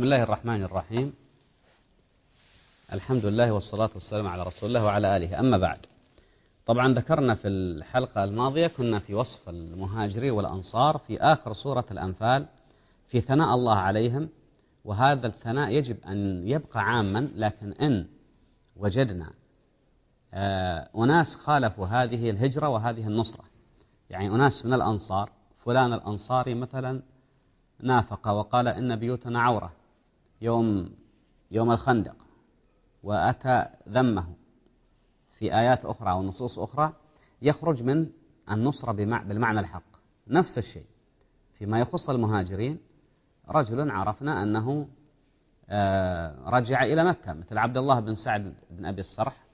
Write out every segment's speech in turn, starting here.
بسم الله الرحمن الرحيم. الحمد لله والصلاة والسلام على رسول الله وعلى آله. أما بعد طبعا ذكرنا في الحلقة الماضية كنا في وصف المهاجرين والأنصار في آخر سورة الأنفال في ثناء الله عليهم وهذا الثناء يجب أن يبقى عاما لكن إن وجدنا أناس خالفوا هذه الهجرة وهذه النصرة. يعني أناس من الأنصار فلان الأنصاري مثلا نافق وقال إن بيوتنا عورة. يوم يوم الخندق وأتى ذمه في آيات أخرى ونصوص أخرى يخرج من النصرة بالمعنى الحق. نفس الشيء فيما يخص المهاجرين رجل عرفنا أنه رجع إلى مكة مثل عبد الله بن سعد بن أبي الصرح.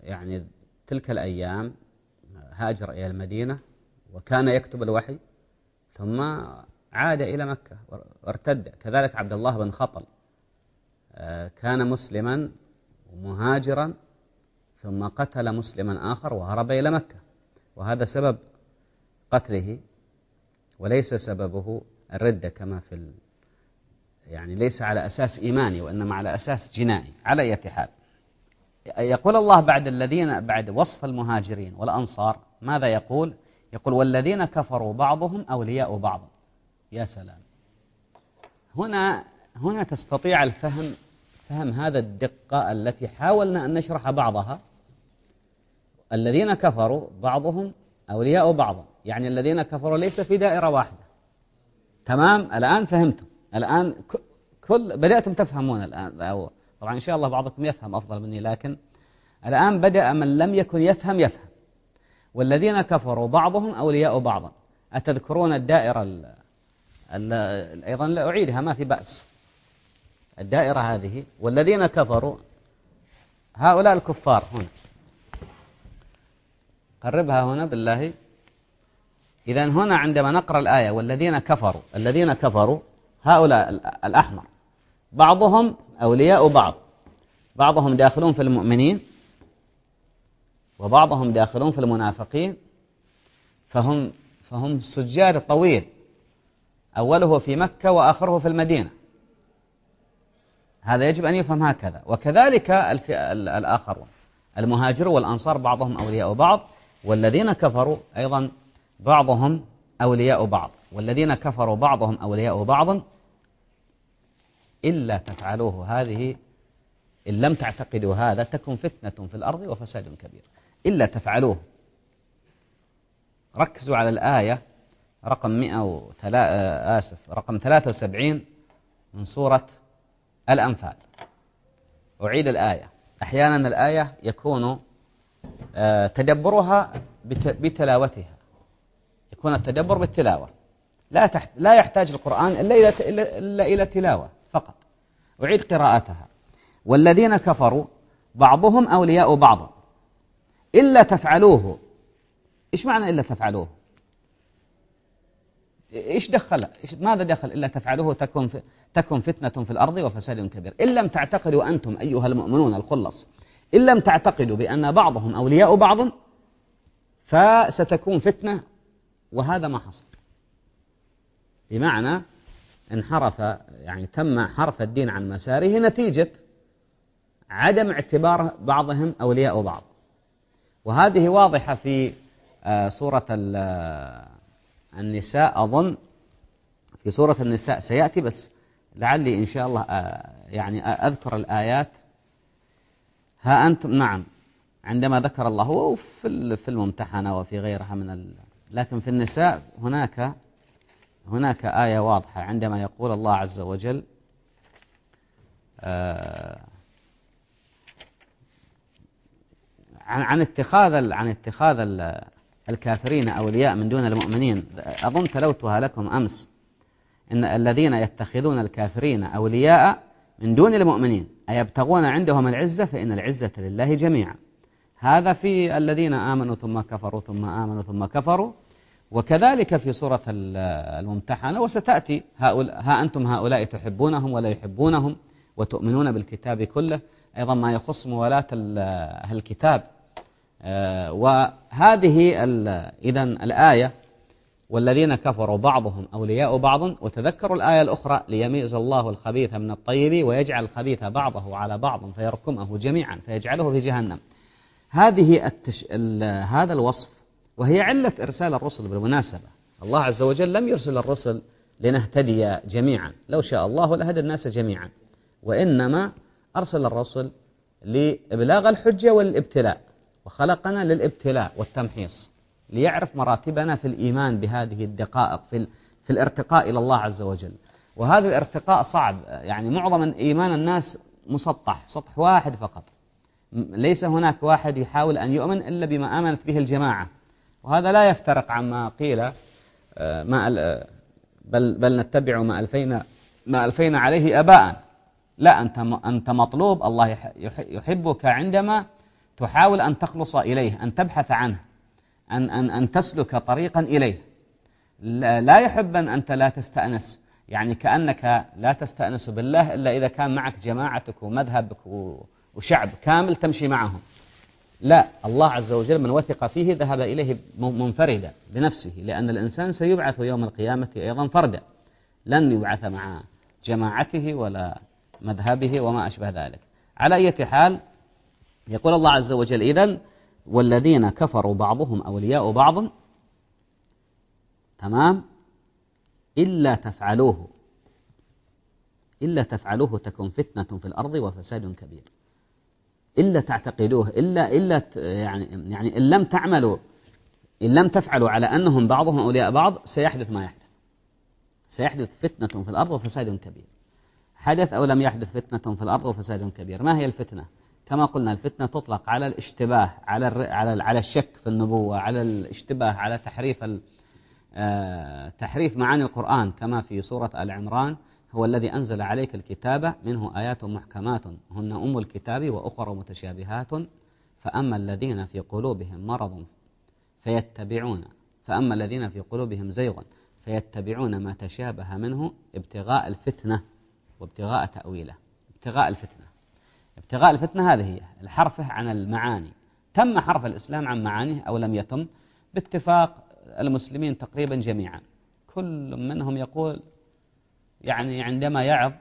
يعني تلك الأيام هاجر إلى المدينة وكان يكتب الوحي ثم عاد إلى مكة وارتد. كذلك عبد الله بن خطل. كان مسلما ومهاجرا ثم قتل مسلما آخر وهرب إلى مكة. وهذا سبب قتله وليس سببه الردة كما في ال... يعني ليس على أساس إيماني وإنما على أساس جنائي على أي حال. يقول الله بعد الذين بعد وصف المهاجرين والأنصار ماذا يقول؟ يقول والذين كفروا بعضهم أولياء بعض يا سلام. هنا هنا تستطيع الفهم فهم هذا الدقة التي حاولنا أن نشرح بعضها. الذين كفروا بعضهم أولياء بعض. يعني الذين كفروا ليس في دائرة واحدة. تمام؟ الآن فهمتم. الآن كل بدأتم تفهمون الآن. طبعا إن شاء الله بعضكم يفهم أفضل مني لكن الآن بدأ من لم يكن يفهم يفهم. والذين كفروا بعضهم أولياء بعضا. أتذكرون الدائرة ال ال أيضا لا أعيدها ما في بأس. الدائرة هذه والذين كفروا هؤلاء الكفار هنا. قربها هنا بالله. إذا هنا عندما نقرأ الآية والذين كفروا الذين كفروا هؤلاء الأحمر. بعضهم أولياء بعض. بعضهم داخلون في المؤمنين وبعضهم داخلون في المنافقين. فهم فهم سجاد طويل. أوله في مكة وآخره في المدينة. هذا يجب أن يفهم هكذا. وكذلك الآخرون. المهاجر والأنصار بعضهم أولياء بعض والذين كفروا أيضا بعضهم أولياء بعض. والذين كفروا بعضهم أولياء بعض إلا تفعلوه هذه إن لم تعتقدوا هذا تكون فتنة في الأرض وفساد كبير. إلا تفعلوه. ركزوا على الآية رقم 103 آسف رقم 73 من سورة الأنفال. أعيد الآية. أحيانا الآية يكون تدبرها بتلاوتها. يكون التدبر بالتلاوة. لا تحت لا يحتاج القرآن إلا إلى إلا إلى تلاوة فقط. أعيد قراءتها. والذين كفروا بعضهم أولياء بعض. إلا تفعلوه. إيش معنى إلا تفعلوه؟ إيش دخل؟ إيش ماذا دخل إلا تفعلوه تكون تكون فتنة في الأرض وفساد كبير. إن لم تعتقدوا أنتم أيها المؤمنون الخلص إن لم تعتقدوا بأن بعضهم أولياء بعض فستكون فتنة وهذا ما حصل. بمعنى انحرف يعني تم حرف الدين عن مساره نتيجة عدم اعتبار بعضهم أولياء بعض. وهذه واضحة في سورة النساء أظن في سورة النساء سيأتي بس لعلي إن شاء الله يعني أذكر الآيات. ها أنتم؟ نعم. عندما ذكر الله في في الممتحنة وفي غيرها من ال... لكن في النساء هناك هناك آية واضحة عندما يقول الله عز وجل آه عن عن اتخاذ عن اتخاذ الكافرين أولياء من دون المؤمنين. أظن تلوتها لكم أمس. إن الذين يتخذون الكافرين أولياء من دون المؤمنين. أيبتغون عندهم العزة؟ فإن العزة لله جميعا. هذا في الذين آمنوا ثم كفروا ثم آمنوا ثم كفروا. وكذلك في سورة الممتحنة. وستأتي هؤلاء ها أنتم هؤلاء تحبونهم ولا يحبونهم وتؤمنون بالكتاب كله. أيضا ما يخص موالاة الكتاب. وهذه إذا الآية والذين كفروا بعضهم أولياء بعض وتذكروا الآية الأخرى ليميز الله الخبيث من الطيب ويجعل الخبيث بعضه على بعض فيركمه جميعا فيجعله في جهنم. هذه التش... هذا الوصف وهي علة إرسال الرسل بالمناسبة. الله عز وجل لم يرسل الرسل لنهتدي جميعا. لو شاء الله لهدى الناس جميعا. وإنما أرسل الرسل لإبلاغ الحجة والابتلاء. وخلقنا للابتلاء والتمحيص ليعرف مراتبنا في الإيمان بهذه الدقائق في, في الارتقاء إلى الله عز وجل. وهذا الارتقاء صعب يعني معظم إيمان الناس مسطح سطح واحد فقط. ليس هناك واحد يحاول أن يؤمن إلا بما آمنت به الجماعة. وهذا لا يفترق عما قيل آه، ما بل, بل نتبع ما ألفينا, ما ألفينا عليه أباء لا أنت, أنت مطلوب الله يحبك عندما تحاول أن تخلص إليه أن تبحث عنه أن, أن, أن تسلك طريقا إليه. لا يحب أن أنت لا تستأنس. يعني كأنك لا تستأنس بالله إلا إذا كان معك جماعتك ومذهبك وشعب كامل تمشي معهم. لا الله عز وجل من وثق فيه ذهب إليه منفردا بنفسه لأن الإنسان سيبعث يوم القيامة أيضا فردا. لن يبعث مع جماعته ولا مذهبه وما أشبه ذلك. على أي حال يقول الله عز وجل إذن والذين كفروا بعضهم أولياء بعض تمام؟ إلا تفعلوه إلا تفعلوه تكون فتنة في الأرض وفساد كبير. إلا تعتقدوه إلا إلا يعني يعني إن لم تعملوا إن لم تفعلوا على أنهم بعضهم أولياء بعض سيحدث ما يحدث. سيحدث فتنة في الأرض وفساد كبير. حدث أو لم يحدث فتنة في الأرض وفساد كبير. ما هي الفتنة؟ كما قلنا الفتنة تطلق على الاشتباه على على على الشك في النبوة على الاشتباه على تحريف آه، تحريف معاني القرآن. كما في سورة آل عمران هو الذي أنزل عليك الكتاب منه آيات محكمات هن أم الكتاب وأخر متشابهات. فأما الذين في قلوبهم مرض فيتبعون. فأما الذين في قلوبهم زيغ فيتبعون ما تشابه منه ابتغاء الفتنة وابتغاء تأويله ابتغاء الفتنة. ابتغاء الفتنة هذه هي الحرفة عن المعاني. تم حرف الإسلام عن معانيه أو لم يتم؟ باتفاق المسلمين تقريبا جميعا. كل منهم يقول يعني عندما يعظ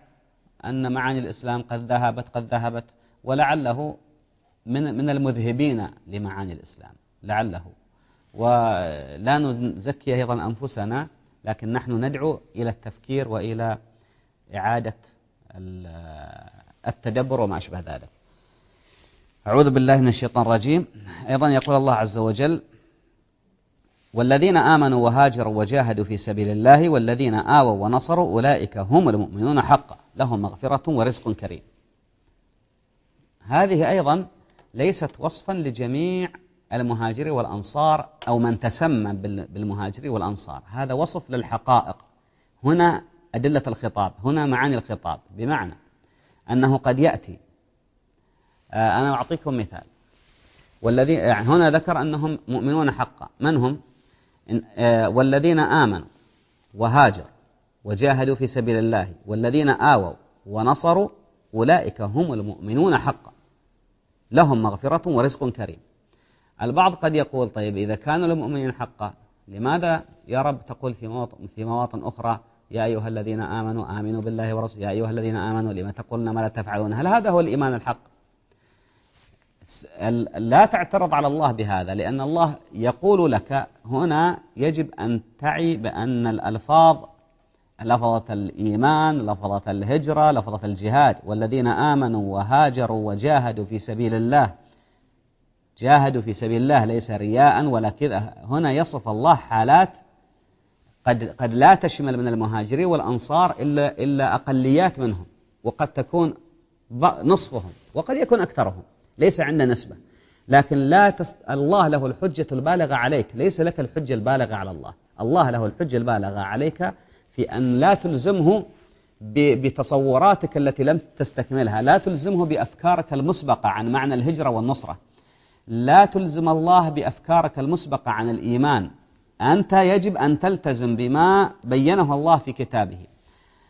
أن معاني الإسلام قد ذهبت قد ذهبت ولعله من من المذهبين لمعاني الإسلام. لعله. ولا نزكي أيضا أنفسنا لكن نحن ندعو إلى التفكير وإلى إعادة التدبر وما أشبه ذلك. أعوذ بالله من الشيطان الرجيم. أيضا يقول الله عز وجل والذين آمنوا وهاجروا وجاهدوا في سبيل الله والذين آووا ونصروا أولئك هم المؤمنون حقا. لهم مغفرة ورزق كريم. هذه أيضا ليست وصفا لجميع المهاجرين والأنصار أو من تسمى بالمهاجرين والأنصار. هذا وصف للحقائق. هنا أدلة الخطاب هنا معاني الخطاب. بمعنى أنه قد يأتي. آه، أنا أعطيكم مثال. والذي يعني هنا ذكر أنهم مؤمنون حقا. من هم؟ آه، والذين آمنوا وهاجروا وجاهدوا في سبيل الله والذين آووا ونصروا أولئك هم المؤمنون حقا. لهم مغفرة ورزق كريم. البعض قد يقول طيب إذا كانوا المؤمنين حقا لماذا يا رب تقول في مواطن, في مواطن أخرى يا أيها الذين آمنوا آمنوا بالله ورسوله. يا أيها الذين آمنوا لما تقولون ما لا تفعلون. هل هذا هو الإيمان الحق؟ لا تعترض على الله بهذا لأن الله يقول لك هنا يجب أن تعي بأن الألفاظ لفظة الإيمان لفظة الهجرة لفظة الجهاد. والذين آمنوا وهاجروا وجاهدوا في سبيل الله جاهدوا في سبيل الله ليس رياء ولا كذا. هنا يصف الله حالات قد قد لا تشمل من المهاجرين والأنصار إلا إلا أقليات منهم وقد تكون نصفهم وقد يكون أكثرهم ليس عندنا نسبة. لكن لا تست... الله له الحجة البالغة عليك ليس لك الحجة البالغة على الله. الله له الحجة البالغة عليك في أن لا تلزمه بتصوراتك التي لم تستكملها لا تلزمه بأفكارك المسبقة عن معنى الهجرة والنصرة. لا تلزم الله بأفكارك المسبقة عن الإيمان. أنت يجب أن تلتزم بما بينه الله في كتابه.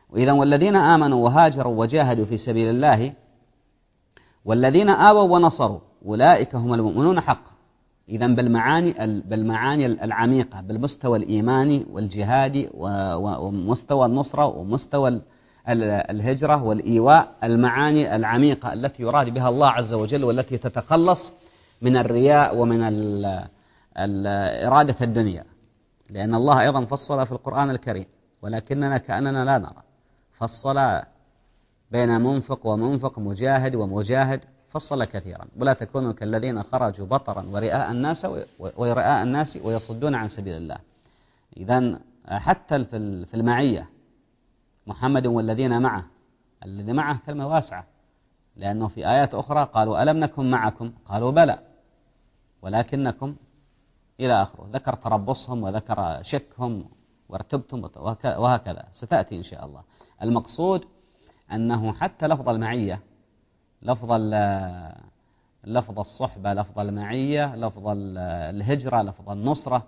وإذا والذين آمنوا وهاجروا وجاهدوا في سبيل الله والذين آووا ونصروا أولئك هم المؤمنون حقا. إذا بالمعاني بالمعاني العميقة بالمستوى الإيماني والجهادي ومستوى النصرة ومستوى الهجرة والإيواء المعاني العميقة التي يراد بها الله عز وجل والتي تتخلص من الرياء ومن إرادة الدنيا. لأن الله أيضا فصل في القرآن الكريم ولكننا كأننا لا نرى. فصل بين منفق ومنفق مجاهد ومجاهد فصل كثيرا. ولا تكونوا كالذين خرجوا بطرا ورئاء الناس ورئاء الناس ويصدون عن سبيل الله. إذا حتى في المعية محمد والذين معه الذي معه كلمة واسعة لأنه في آيات أخرى قالوا ألم نكن معكم؟ قالوا بلى. ولكنكم إلى آخره. ذكر تربصهم وذكر شكهم وارتبتم وهكذا. ستأتي إن شاء الله. المقصود أنه حتى لفظ المعية لفظ لفظ الصحبة لفظ المعية لفظ الهجرة لفظ النصرة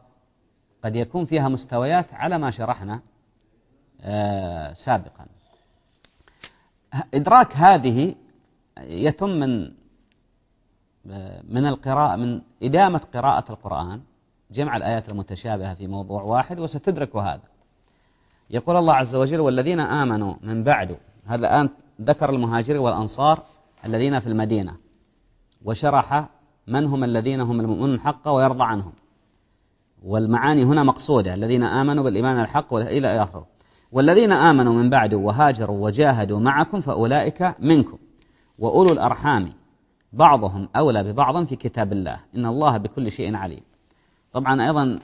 قد يكون فيها مستويات على ما شرحنا آه، سابقا. إدراك هذه يتم من من القراءة من إدامة قراءة القرآن. جمع الآيات المتشابهة في موضوع واحد وستدرك هذا. يقول الله عز وجل والذين آمنوا من بعد هذا الآن ذكر المهاجرين والأنصار الذين في المدينة وشرح من هم الذين هم المؤمنون حقا ويرضى عنهم. والمعاني هنا مقصودة الذين آمنوا بالإيمان الحق إلى آخره. والذين آمنوا من بعد وهاجروا وجاهدوا معكم فأولئك منكم. وأولو الأرحام بعضهم أولى ببعض في كتاب الله. إن الله بكل شيء عليم. طبعا أيضا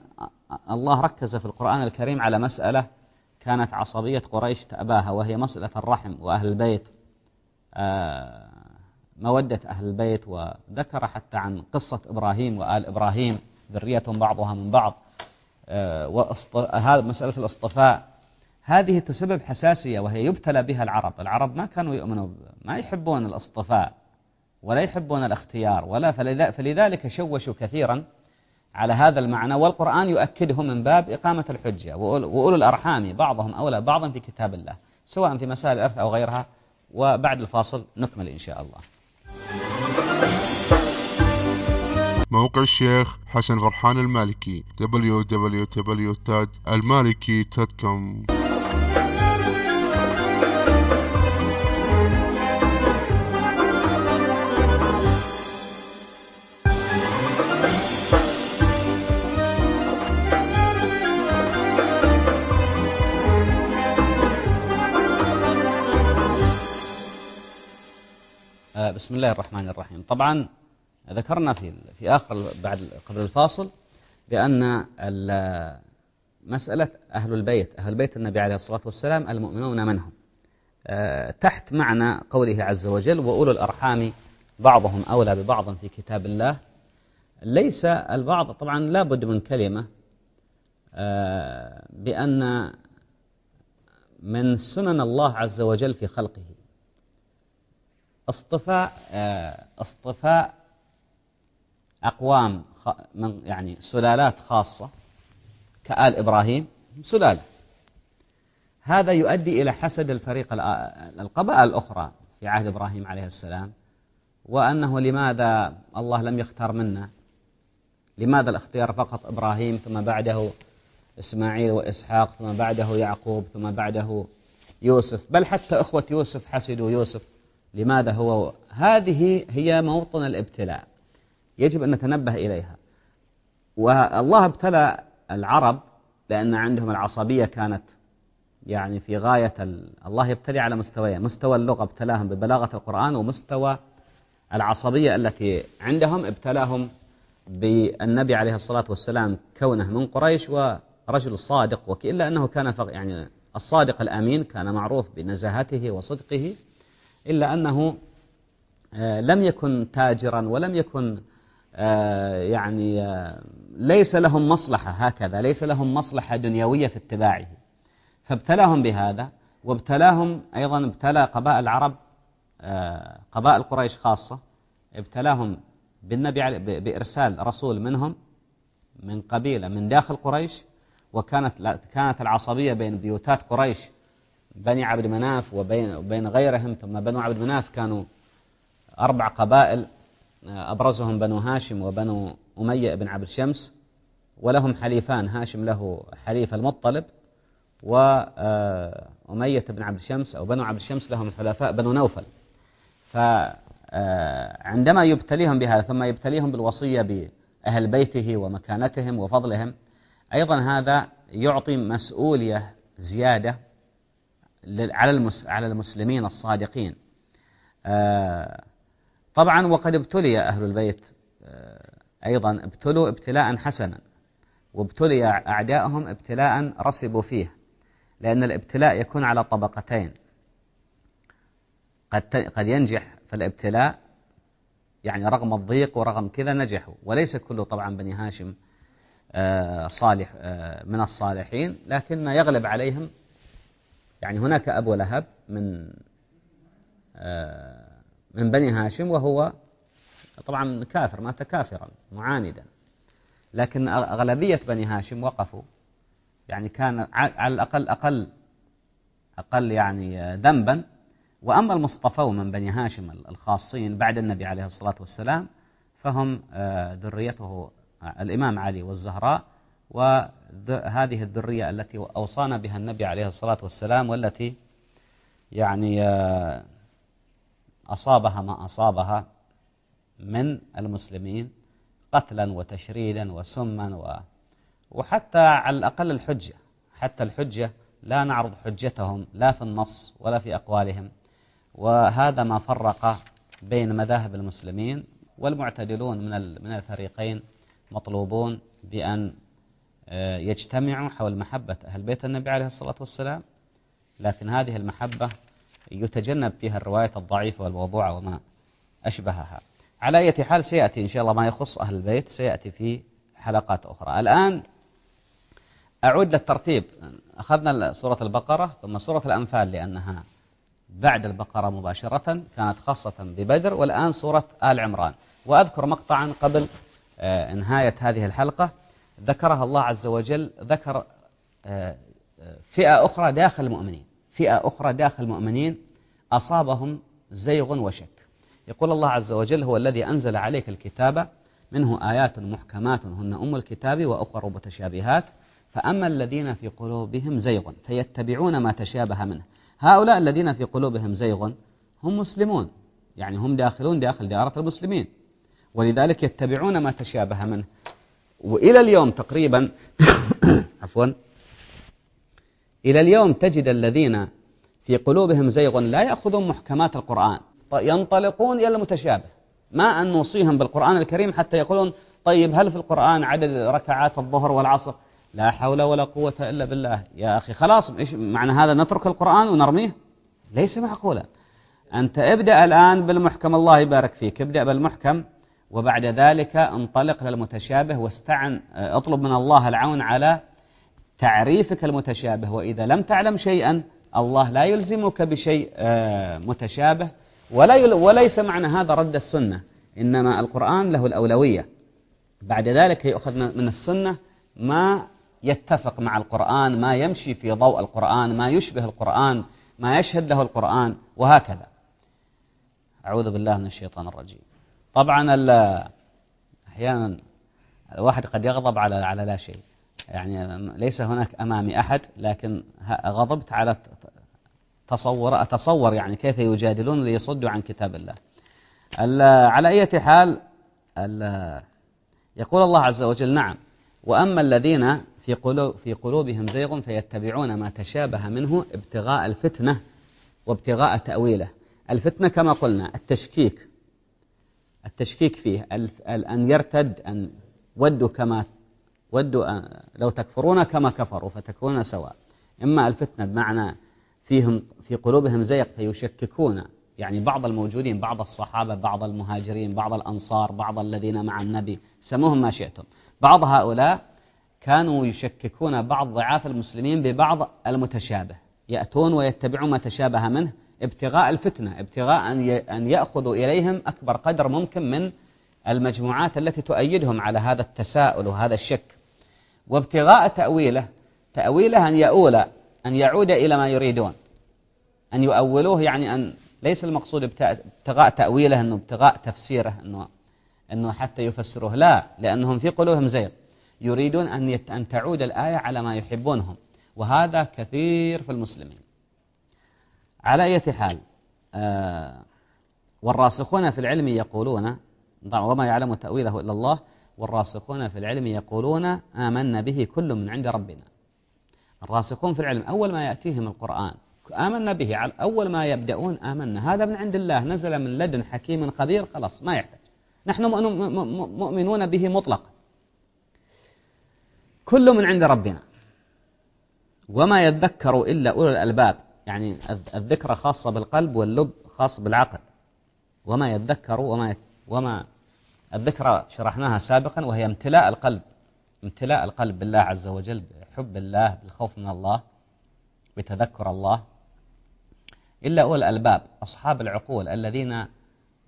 الله ركز في القرآن الكريم على مسألة كانت عصبية قريش تأباها وهي مسألة الرحم وأهل البيت. آه، مودة أهل البيت وذكر حتى عن قصة إبراهيم وآل إبراهيم ذرية بعضها من بعض. آه، هذا مسألة الاصطفاء. هذه تسبب حساسية وهي يبتلى بها العرب. العرب ما كانوا يؤمنوا ما يحبون الاصطفاء ولا يحبون الاختيار ولا فلذلك شوشوا كثيرا على هذا المعنى والقرآن يؤكده من باب إقامة الحجة وأولو الأرحام بعضهم أولى بعضا في كتاب الله سواء في مسائل الإرث أو غيرها. وبعد الفاصل نكمل إن شاء الله. موقع الشيخ حسن غرحان المالكي www.almaliki.com بسم الله الرحمن الرحيم. طبعا ذكرنا في في آخر بعد قبل الفاصل بأن مسألة أهل البيت أهل بيت النبي عليه الصلاة والسلام المؤمنون منهم آه، تحت معنى قوله عز وجل وأولو الأرحام بعضهم أولى ببعض في كتاب الله ليس البعض طبعا لا بد من كلمة آه، بأن من سنن الله عز وجل في خلقه. اصطفاء آه، اصطفاء أقوام من يعني سلالات خاصة كآل إبراهيم سلالة. هذا يؤدي إلى حسد الفريق القبائل الأخرى في عهد إبراهيم عليه السلام وأنه لماذا الله لم يختار منا؟ لماذا الاختيار فقط إبراهيم ثم بعده إسماعيل وإسحاق ثم بعده يعقوب ثم بعده يوسف؟ بل حتى أخوة يوسف حسدوا يوسف لماذا هو هذه هي موطن الابتلاء. يجب أن نتنبه إليها. والله ابتلى العرب لأن عندهم العصبية كانت يعني في غاية الله يبتلي على مستويين. مستوى اللغة ابتلاهم ببلاغة القرآن ومستوى العصبية التي عندهم ابتلاهم بالنبي عليه الصلاة والسلام كونه من قريش ورجل صادق وإلا أنه كان يعني الصادق الأمين كان معروف بنزاهته وصدقه. إلا أنه آه، لم يكن تاجرا ولم يكن آه، يعني آه، ليس لهم مصلحة هكذا ليس لهم مصلحة دنيوية في اتباعه. فابتلاهم بهذا وابتلاهم أيضا ابتلى قبائل العرب قبائل قريش خاصة ابتلاهم بالنبي بإرسال رسول منهم من قبيلة من داخل قريش وكانت كانت العصبية بين بيوتات قريش بني عبد مناف وبين وبين غيرهم ثم بنو عبد مناف كانوا أربع قبائل أبرزهم بنو هاشم وبنو أمية بن عبد الشمس ولهم حليفان هاشم له حليف المطلب وأمية بن عبد الشمس أو بنو عبد الشمس لهم حلفاء بنو نوفل. فعندما يبتليهم بهذا ثم يبتليهم بالوصية بأهل بيته ومكانتهم وفضلهم أيضا هذا يعطي مسؤولية زيادة على المسلمين الصادقين. آه، طبعا وقد ابتلي أهل البيت آه، أيضا ابتلوا ابتلاء حسنا وابتلي أعداءهم ابتلاء رسبوا فيه لأن الابتلاء يكون على طبقتين. قد قد ينجح في الابتلاء يعني رغم الضيق ورغم كذا نجحوا وليس كل طبعا بني هاشم آه، صالح من الصالحين لكن يغلب عليهم يعني هناك أبو لهب من من بني هاشم وهو طبعا كافر مات كافرا معاندا. لكن أغلبية بني هاشم وقفوا. يعني كان على الأقل أقل أقل يعني ذنبا. وأما المصطفون من بني هاشم الخاصين بعد النبي عليه الصلاة والسلام فهم آه، ذريته الإمام علي والزهراء وهذه الذرية التي أوصانا بها النبي عليه الصلاة والسلام والتي يعني آه، أصابها ما أصابها من المسلمين قتلا وتشريدا وسما و وحتى على الأقل الحجة حتى الحجة لا نعرض حجتهم لا في النص ولا في أقوالهم. وهذا ما فرق بين مذاهب المسلمين والمعتدلون من من الفريقين مطلوبون بأن يجتمعوا حول محبة أهل بيت النبي عليه الصلاة والسلام. لكن هذه المحبة يتجنب فيها الرواية الضعيفة والموضوعة وما أشبهها. على أي حال سيأتي إن شاء الله ما يخص أهل البيت سيأتي في حلقات أخرى. الآن أعود للترتيب. أخذنا سورة البقرة ثم سورة الأنفال لأنها بعد البقرة مباشرة كانت خاصة ببدر والآن سورة آل عمران. وأذكر مقطعا قبل آه، نهاية هذه الحلقة. ذكرها الله عز وجل ذكر آه، آه، فئة أخرى داخل المؤمنين. فئة أخرى داخل المؤمنين أصابهم زيغ وشك. يقول الله عز وجل هو الذي أنزل عليك الكتاب منه آيات محكمات هن أم الكتاب وأخر متشابهات فأما الذين في قلوبهم زيغ فيتبعون ما تشابه منه. هؤلاء الذين في قلوبهم زيغ هم مسلمون يعني هم داخلون داخل دائرة المسلمين ولذلك يتبعون ما تشابه منه. وإلى اليوم تقريبا عفوا إلى اليوم تجد الذين في قلوبهم زيغ لا يأخذون محكمات القرآن ينطلقون إلى المتشابه ما أن نوصيهم بالقرآن الكريم حتى يقولون طيب هل في القرآن عدد ركعات الظهر والعصر؟ لا حول ولا قوة إلا بالله. يا أخي خلاص إيش معنى هذا؟ نترك القرآن ونرميه؟ ليس معقولا. أنت ابدأ الآن بالمحكم الله يبارك فيك ابدأ بالمحكم. وبعد ذلك انطلق للمتشابه واستعن اطلب من الله العون على تعريفك المتشابه وإذا لم تعلم شيئا الله لا يلزمك بشيء آه، متشابه ولا وليس معنى هذا رد السنة إنما القرآن له الأولوية. بعد ذلك يؤخذ من السنة ما يتفق مع القرآن ما يمشي في ضوء القرآن ما يشبه القرآن ما يشهد له القرآن وهكذا. أعوذ بالله من الشيطان الرجيم. طبعا أحيانا الواحد قد يغضب على على لا شيء. يعني ليس هناك أمامي أحد لكن غضبت على تصور أتصور يعني كيف يجادلون ليصدوا عن كتاب الله. على أي حال يقول الله عز وجل نعم. وأما الذين في قلوب في قلوبهم زيغ فيتبعون ما تشابه منه ابتغاء الفتنة وابتغاء تأويله. الفتنة كما قلنا التشكيك. التشكيك فيه أن يرتد أن ودوا كما ودوا لو تكفرون كما كفروا فتكونون سواء. إما الفتنة بمعنى فيهم في قلوبهم زيق فيشككون. يعني بعض الموجودين بعض الصحابة بعض المهاجرين بعض الأنصار بعض الذين مع النبي سموهم ما شئتم. بعض هؤلاء كانوا يشككون بعض ضعاف المسلمين ببعض المتشابه. يأتون ويتبعون ما تشابه منه ابتغاء الفتنة ابتغاء أن يأخذوا إليهم أكبر قدر ممكن من المجموعات التي تؤيدهم على هذا التساؤل وهذا الشك. وابتغاء تأويله تأويله أن يؤول أن يعود إلى ما يريدون. أن يؤولوه يعني أن ليس المقصود ابتغاء تأويله أنه ابتغاء تفسيره أنه, أنه حتى يفسروه. لا لأنهم في قلوبهم زيغ. يريدون أن, أن تعود الآية على ما يحبونهم. وهذا كثير في المسلمين. على أي حال آه والراسخون في العلم يقولون وما يعلم تأويله إلا الله والراسخون في العلم يقولون آمنا به كل من عند ربنا. الراسخون في العلم أول ما يأتيهم القرآن آمنا به أول ما يبدأون آمنا هذا من عند الله نزل من لدن حكيم خبير خلاص ما يحتاج. نحن مؤمنون به مطلقا. كل من عند ربنا. وما يذكر إلا أولو الألباب. يعني الذكرى خاصة بالقلب واللب خاص بالعقل. وما يذكر وما وما الذكرى شرحناها سابقا وهي امتلاء القلب. امتلاء القلب بالله عز وجل بحب الله بالخوف من الله بتذكر الله. إلا أولي الألباب أصحاب العقول الذين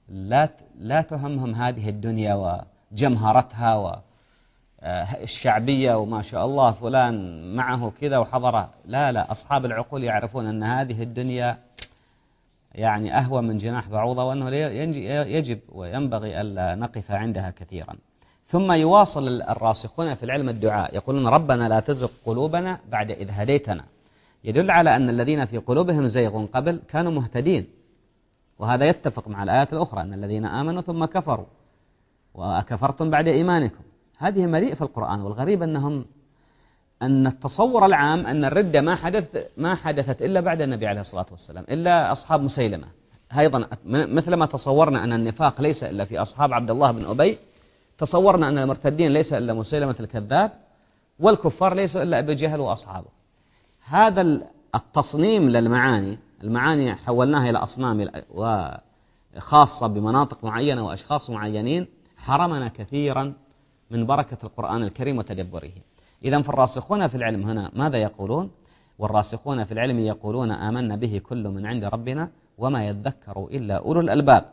لا لا تهمهم هذه الدنيا وجمهرتها والشعبية وما شاء الله فلان معه كذا وحضره لا لا أصحاب العقول يعرفون أن هذه الدنيا يعني أهوى من جناح بعوضة وأنه يجب وينبغي ألا نقف عندها كثيرا. ثم يواصل الراسخون في العلم الدعاء يقولون ربنا لا تزغ قلوبنا بعد إذ هديتنا. يدل على أن الذين في قلوبهم زيغ قبل كانوا مهتدين. وهذا يتفق مع الآيات الأخرى أن الذين آمنوا ثم كفروا. وأكفرتم بعد إيمانكم. هذه مليء في القرآن والغريب أنهم أن التصور العام أن الردة ما حدث ما حدثت إلا بعد النبي عليه الصلاة والسلام إلا أصحاب مسيلمة. أيضا مثل ما تصورنا أن النفاق ليس إلا في أصحاب عبد الله بن أبي تصورنا أن المرتدين ليس إلا مسيلمة الكذاب والكفار ليسوا إلا أبي جهل وأصحابه. هذا التصنيم للمعاني المعاني حولناها إلى أصنام وخاصة بمناطق معينة وأشخاص معينين حرمنا كثيرا من بركة القرآن الكريم وتدبره. إذا فالراسخون في العلم هنا ماذا يقولون؟ والراسخون في العلم يقولون آمنا به كل من عند ربنا وما يذكر إلا أولو الألباب.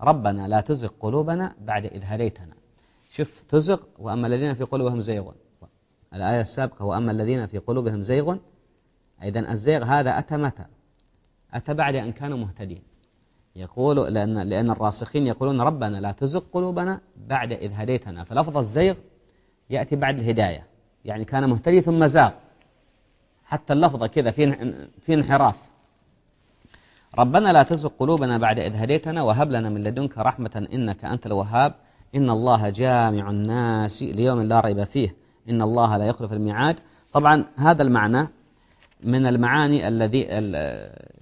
ربنا لا تزغ قلوبنا بعد إذ هديتنا. شوف تزغ وأما الذين في قلوبهم زيغ. الآية السابقة وأما الذين في قلوبهم زيغ. إذا الزيغ هذا أتى متى؟ أتى بعد أن كانوا مهتدين. يقول لأن, لأن الراسخين يقولون ربنا لا تزغ قلوبنا بعد إذ هديتنا. فلفظ الزيغ يأتي بعد الهداية. يعني كان مهتدي ثم زاغ. حتى اللفظة كذا في في انحراف. ربنا لا تزغ قلوبنا بعد إذ هديتنا وهب لنا من لدنك رحمة إنك أنت الوهاب. إن الله جامع الناس ليوم لا ريب فيه. إن الله لا يخلف الميعاد. طبعا هذا المعنى من المعاني الذي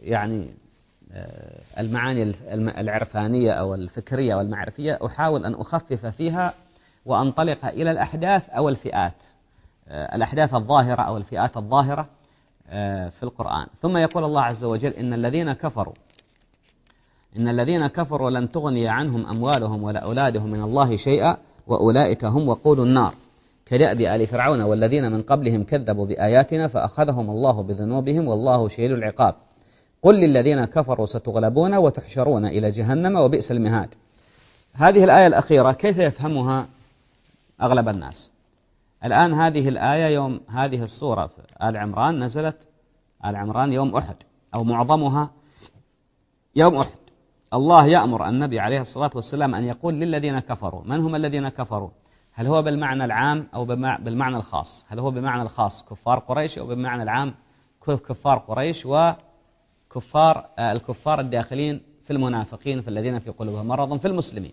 يعني المعاني العرفانية أو الفكرية والمعرفية أحاول أن أخفف فيها وأنطلق إلى الأحداث أو الفئات آه، الأحداث الظاهرة أو الفئات الظاهرة آه، في القرآن. ثم يقول الله عز وجل إن الذين كفروا إن الذين كفروا لن تغني عنهم أموالهم ولا أولادهم من الله شيئا وأولئك هم وقود النار. كدأب آل فرعون والذين من قبلهم كذبوا بآياتنا فأخذهم الله بذنوبهم والله شهيد العقاب. قل للذين كفروا ستغلبون وتحشرون إلى جهنم وبئس المهاد. هذه الآية الأخيرة كيف يفهمها أغلب الناس؟ الآن هذه الآية يوم هذه الصورة في آل عمران نزلت آل عمران يوم أحد أو معظمها يوم أحد. الله يأمر النبي عليه الصلاة والسلام أن يقول للذين كفروا من هم الذين كفروا؟ هل هو بالمعنى العام أو بالمعنى الخاص؟ هل هو بمعنى الخاص كفار قريش أو بالمعنى العام كفار قريش وكفار آه، الكفار الداخلين في المنافقين في الذين في قلوبهم مرض في المسلمين.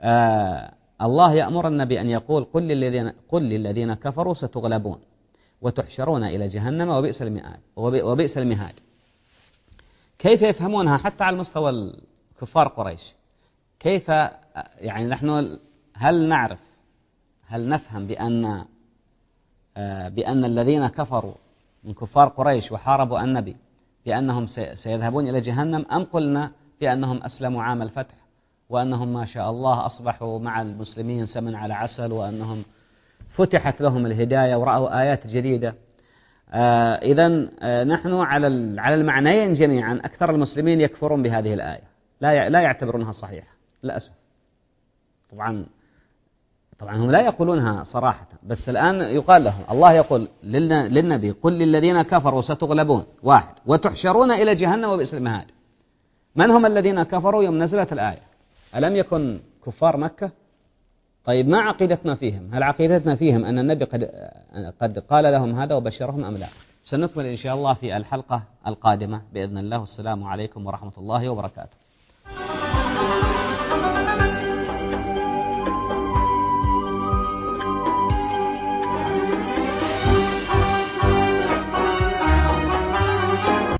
آه الله يأمر النبي أن يقول قل للذين, قل للذين كفروا ستغلبون وتحشرون إلى جهنم وبئس المهاد وبئس المهاد. كيف يفهمونها حتى على مستوى كفار قريش؟ كيف يعني نحن هل نعرف هل نفهم بأن آه، بأن الذين كفروا من كفار قريش وحاربوا النبي بأنهم سيذهبون إلى جهنم أم قلنا بأنهم أسلموا عام الفتح وأنهم ما شاء الله أصبحوا مع المسلمين سمن على عسل وأنهم فتحت لهم الهداية ورأوا آيات جديدة. آه إذا آه نحن على على المعنيين جميعا أكثر المسلمين يكفرون بهذه الآية. لا لا يعتبرونها صحيحة للأسف. طبعا طبعا هم لا يقولونها صراحة بس الآن يقال لهم الله يقول للنبي قل للذين كفروا ستغلبون واحد. وتحشرون إلى جهنم وبئس المهاد. من هم الذين كفروا يوم نزلت الآية؟ ألم يكن كفار مكة؟ طيب ما عقيدتنا فيهم؟ هل عقيدتنا فيهم أن النبي قد, قد قال لهم هذا وبشرهم أم لا؟ سنكمل إن شاء الله في الحلقة القادمة بإذن الله. والسلام عليكم ورحمة الله وبركاته.